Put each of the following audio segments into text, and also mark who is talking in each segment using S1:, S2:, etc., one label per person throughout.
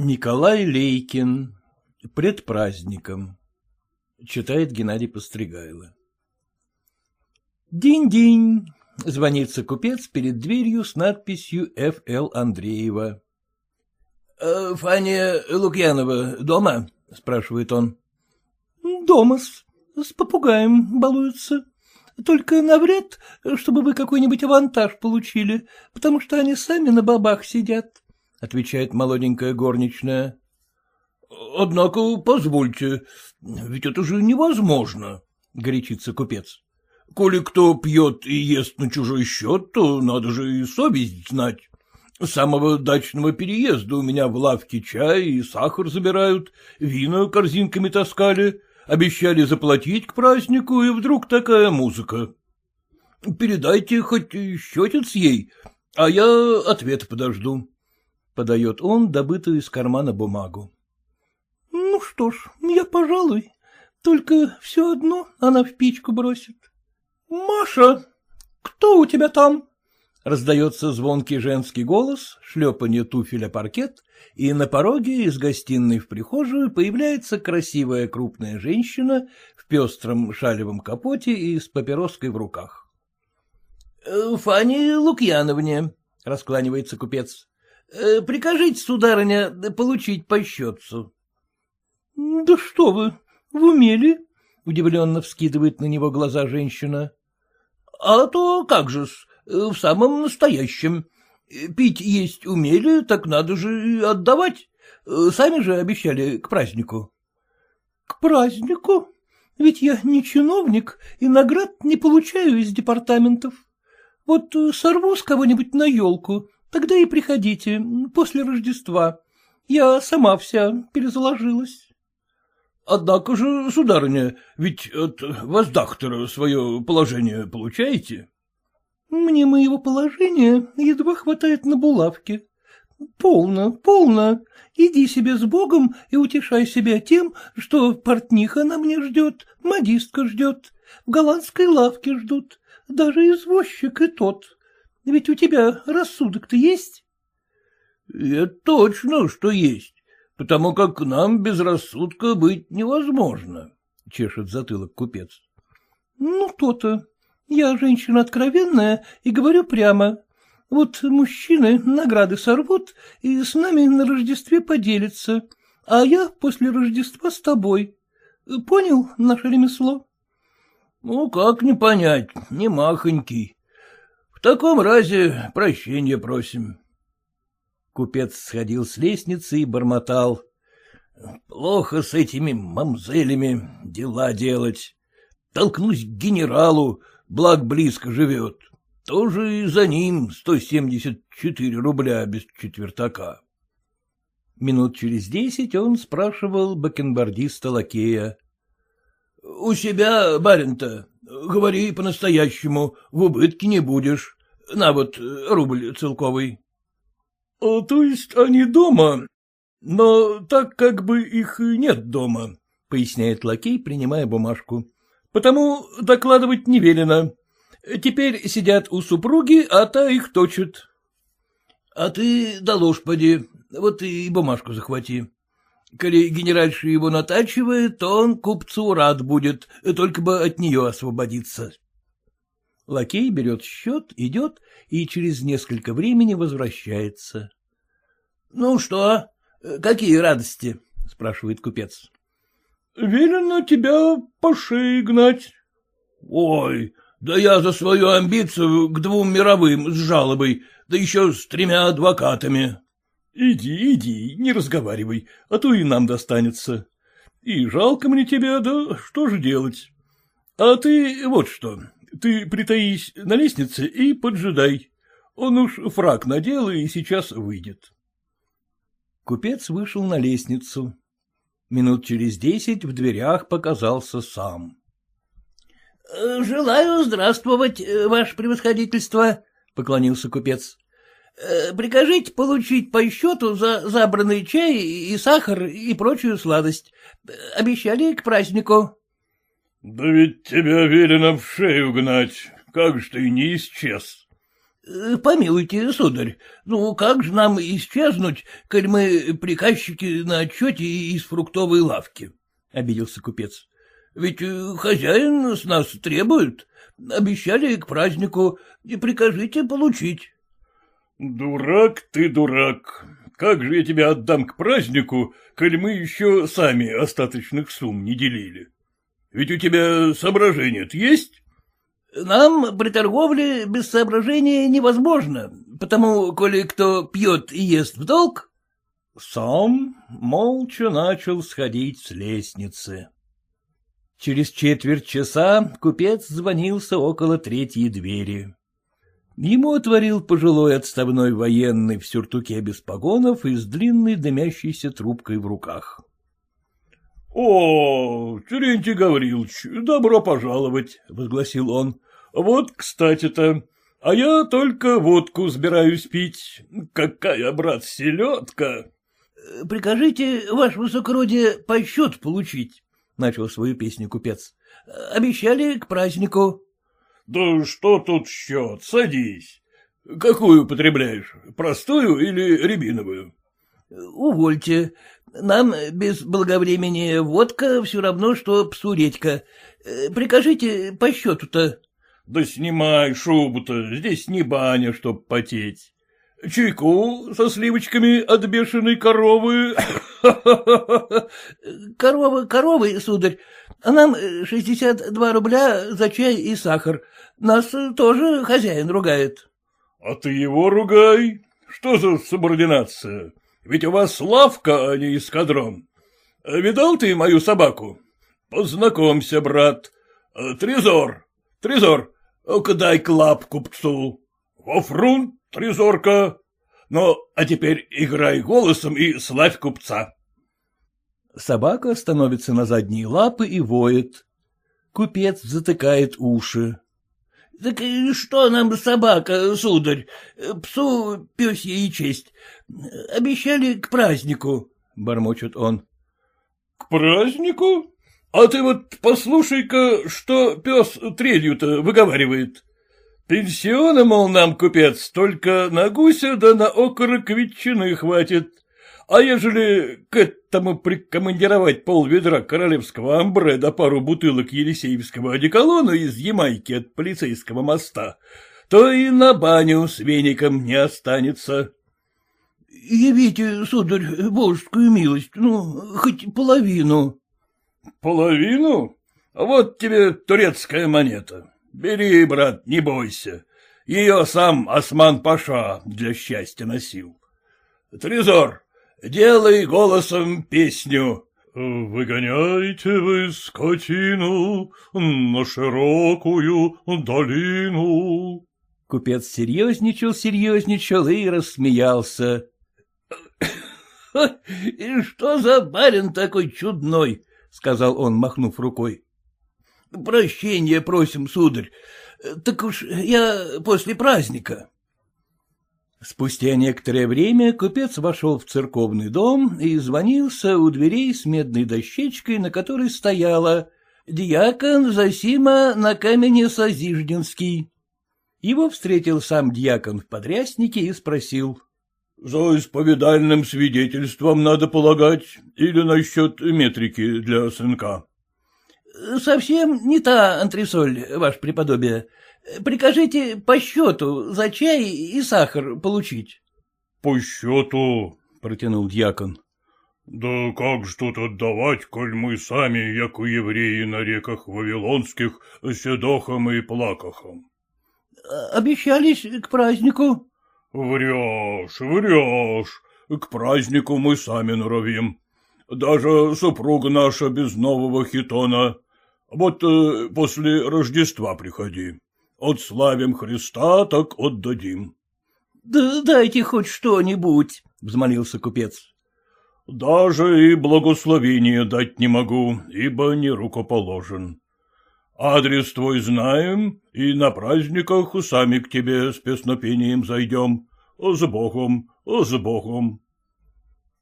S1: Николай Лейкин. Пред праздником. Читает Геннадий Постригайло. День-день. Звонится купец перед дверью с надписью Ф.Л. Андреева. «Э, — Фаня Лукьянова дома? — спрашивает он.
S2: — Дома-с. С попугаем балуются. Только навряд, чтобы вы какой-нибудь авантаж получили, потому что они сами на бабах сидят. — отвечает молоденькая горничная.
S1: — Однако позвольте, ведь это же невозможно, — горячится купец. — Коли кто пьет и ест на чужой счет, то надо же и совесть знать. С самого дачного переезда у меня в лавке чай и сахар забирают, вина корзинками таскали, обещали заплатить к празднику, и вдруг такая музыка. Передайте хоть счетец ей, а я ответ подожду подает он добытую из кармана бумагу.
S2: — Ну что ж, я, пожалуй, только все одно она в печку бросит. — Маша, кто у тебя там?
S1: Раздается звонкий женский голос, шлепанье туфеля паркет, и на пороге из гостиной в прихожую появляется красивая крупная женщина в пестром шалевом капоте и с папироской в руках. «Э, — Фане Лукьяновне, — раскланивается купец. Э, — Прикажите, сударыня, получить по счетцу.
S2: — Да что вы, в умели? — удивленно вскидывает на него глаза женщина.
S1: — А то как же-с, в самом настоящем. Пить есть умели, так надо же отдавать. Сами же обещали к празднику.
S2: — К празднику? Ведь я не чиновник и наград не получаю из департаментов. Вот сорву с кого-нибудь на елку, Тогда и приходите, после Рождества. Я сама вся перезаложилась.
S1: — Однако же, сударыня, ведь от воздахтера свое положение получаете?
S2: — Мне моего положения едва хватает на булавке. Полно, полно. Иди себе с Богом и утешай себя тем, что портниха на мне ждет, модистка ждет, в голландской лавке ждут, даже извозчик и тот. Ведь у тебя рассудок-то есть?
S1: — Это точно, что есть, потому как нам без рассудка быть невозможно, — чешет затылок купец.
S2: — Ну, то-то. Я женщина откровенная и говорю прямо. Вот мужчины награды сорвут и с нами на Рождестве поделятся, а я после Рождества с тобой. Понял наше ремесло?
S1: — Ну, как не понять, не махонький. В таком разе прощения просим. Купец сходил с лестницы и бормотал. Плохо с этими мамзелями дела делать. Толкнусь к генералу, благ близко живет. Тоже и за ним сто семьдесят четыре рубля без четвертака. Минут через десять он спрашивал бакенбардиста лакея. — У себя, барин-то, Говори по-настоящему, в убытке не будешь. На вот рубль целковый. А, — То есть они дома, но так как бы их нет дома, — поясняет лакей, принимая бумажку. — Потому докладывать не велено. Теперь сидят у супруги, а та их точит. — А ты доложь поди, вот и бумажку захвати. Коли генеральша его натачивает, то он купцу рад будет, только бы от нее освободиться. Лакей берет счет, идет и через несколько времени возвращается. — Ну что, какие радости? — спрашивает купец. — Велено тебя по шее гнать. — Ой, да я за свою амбицию к двум мировым с жалобой, да еще с тремя адвокатами. Иди, иди, не разговаривай, а то и нам достанется. И жалко мне тебя, да что же делать? А ты вот что, ты притаись на лестнице и поджидай. Он уж фраг надел и сейчас выйдет. Купец вышел на лестницу. Минут через десять в дверях показался сам. — Желаю здравствовать, ваше превосходительство, — поклонился купец. Э, прикажите получить по счету за забранный чай и сахар и прочую сладость. Обещали к празднику. — Да ведь тебя велено в шею гнать, как же ты не исчез. —— Помилуйте, сударь, ну как же нам исчезнуть, коль мы приказчики на отчете из фруктовой лавки? — обиделся купец. — Ведь э, хозяин с нас требует. Обещали к празднику, и прикажите получить.
S3: — Дурак ты, дурак. Как же я тебя отдам к празднику, коль мы еще сами остаточных сумм не делили? Ведь у тебя соображения есть?
S1: Нам при торговле без соображения невозможно, потому, коли кто пьет и ест в долг...
S2: Сам молча начал сходить с лестницы. Через четверть часа купец звонился около третьей двери. Ему отворил пожилой отставной военный в сюртуке без погонов и с длинной дымящейся трубкой в руках.
S3: — О, Терентий Гаврилович, добро пожаловать, — возгласил он. — Вот, кстати-то, а я только водку собираюсь пить. Какая, брат, селедка!
S1: — Прикажите, ваше высокородие, по счет получить, — начал свою песню купец. — Обещали к празднику.
S3: — Да что тут счет, садись. Какую употребляешь, простую или рябиновую?
S1: — Увольте, нам без благовремени водка все равно, что псу редька. Э, прикажите по счету-то.
S3: — Да снимай шубу-то, здесь не баня, чтоб потеть. Чайку со сливочками от бешеной коровы.
S1: Корова коровы, сударь, а нам шестьдесят два рубля за чай и сахар. Нас тоже хозяин ругает.
S3: — А ты его ругай. Что за субординация? Ведь у вас лавка, а не эскадрон. Видал ты мою собаку? Познакомься, брат. Трезор, Трезор, дай клап купцу. Во фрунт, Трезорка. Ну, а теперь играй голосом и славь купца.
S2: Собака становится на задние лапы и воет. Купец затыкает уши.
S1: — Так что нам собака, сударь? Псу пёсья и честь. Обещали к празднику, — бормочет он.
S3: — К празднику? А ты вот послушай-ка, что пес трелью-то выговаривает. Пенсиона, мол, нам, купец, только на гуся да на окорок ветчины хватит. А ежели к этому прикомандировать пол ведра королевского амбре да пару бутылок елисеевского одеколона из Ямайки от полицейского моста, то и на баню с веником не останется.
S1: — Явите, сударь, божескую милость, ну, хоть половину.
S3: — Половину? Вот тебе турецкая монета. Бери, брат, не бойся. Ее сам Осман-паша для счастья носил. Трезор, Делай голосом песню. Выгоняйте вы скотину на широкую долину.
S2: Купец серьезничал, серьезничал и рассмеялся.
S1: — И что за барин такой чудной? — сказал он, махнув рукой. — Прощения просим, сударь. Так уж я после праздника.
S2: Спустя некоторое время купец вошел в церковный дом и звонился у дверей с медной дощечкой, на которой стояла «Дьякон Засима на камене Созижденский». Его встретил сам дьякон в подряснике и спросил.
S3: — За исповедальным свидетельством надо полагать или насчет метрики для сынка?
S1: — Совсем не та антресоль, ваше преподобие. Прикажите по счету за чай и сахар получить.
S3: — По счету, —
S2: протянул дьякон.
S3: — Да как ж тут отдавать, коль мы сами, яку евреи на реках Вавилонских, седохом и плакахом?
S1: — Обещались к празднику.
S3: — Врешь, врешь. К празднику мы сами норовим. Даже супруга наша без нового хитона. Вот э, после Рождества приходи. Отславим Христа, так отдадим.
S1: — Да дайте хоть что-нибудь, — взмолился купец.
S3: — Даже и благословение дать не могу, ибо не рукоположен. Адрес твой знаем, и на праздниках сами к тебе с песнопением зайдем. С Богом, с Богом.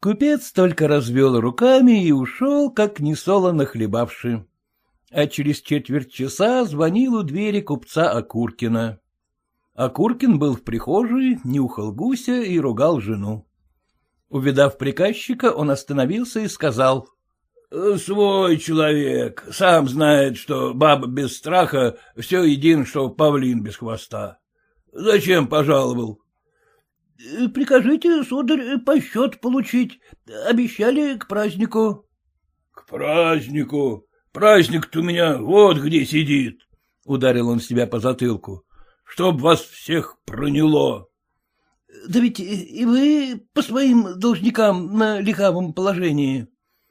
S2: Купец только развел руками и ушел, как несолоно хлебавший а через четверть часа звонил у двери купца Окуркина.
S1: А Куркин был в прихожей, нюхал гуся и ругал жену. Увидав приказчика, он остановился и сказал.
S3: — Свой человек, сам знает, что баба без страха все един, что павлин без хвоста. Зачем пожаловал?
S2: — Прикажите, сударь, по счет получить. Обещали к празднику.
S3: — К празднику? Праздник-то у меня вот где сидит, — ударил он себя по затылку чтоб вас всех проняло.
S2: — Да ведь и вы по своим должникам на лихавом положении.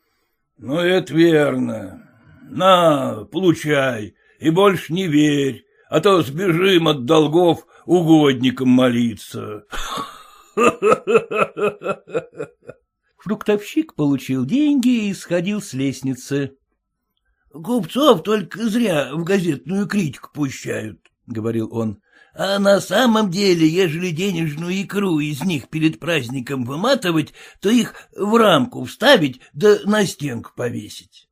S3: — Ну, это верно. На, получай, и больше не верь, а то сбежим от долгов угодникам молиться.
S1: Фруктовщик получил деньги и сходил с лестницы.
S2: — Купцов только зря в газетную критику пущают, — говорил он. А на самом деле, ежели денежную икру из них перед праздником выматывать, то их в рамку вставить да на стенку повесить.